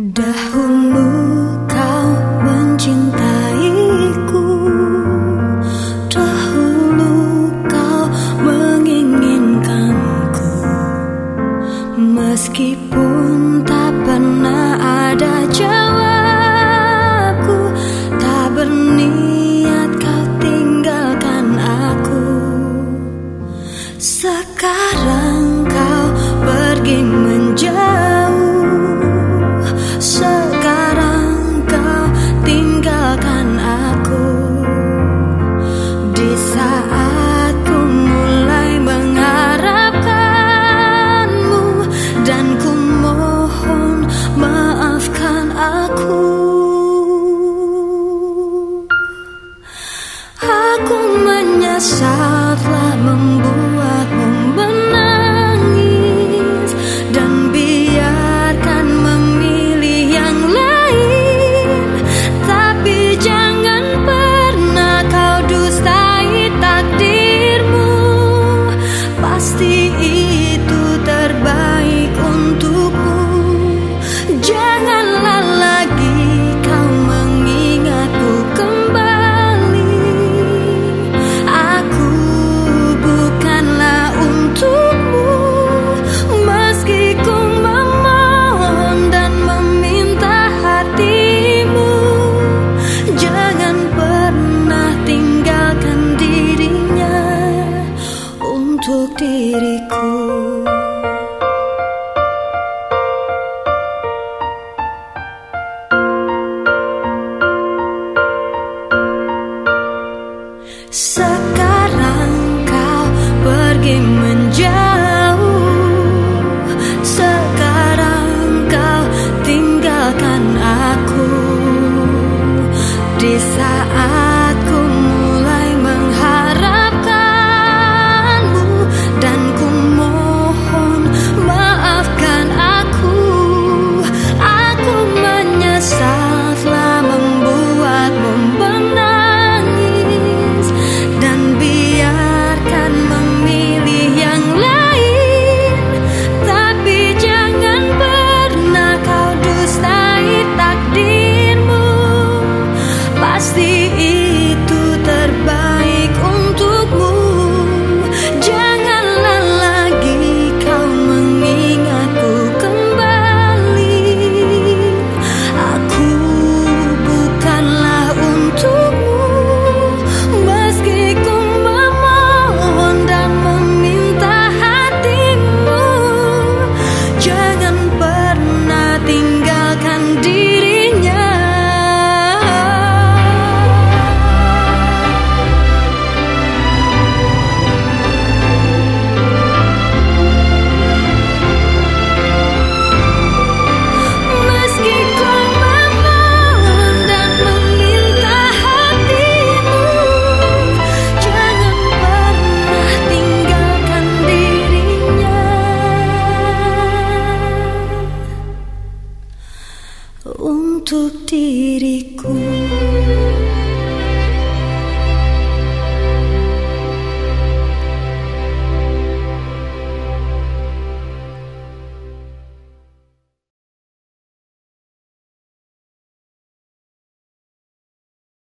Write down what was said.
Dahulu kau mencintaiku. Dahulu kau menginginkanku. Meskipun tak pernah ada jawabku Tak berniat kau tinggalkan aku. Sekarang kau pergi menjauh Sekarang kau pergi menjauh. Sekarang kau tinggalkan aku. Di saat past the untuk diriku.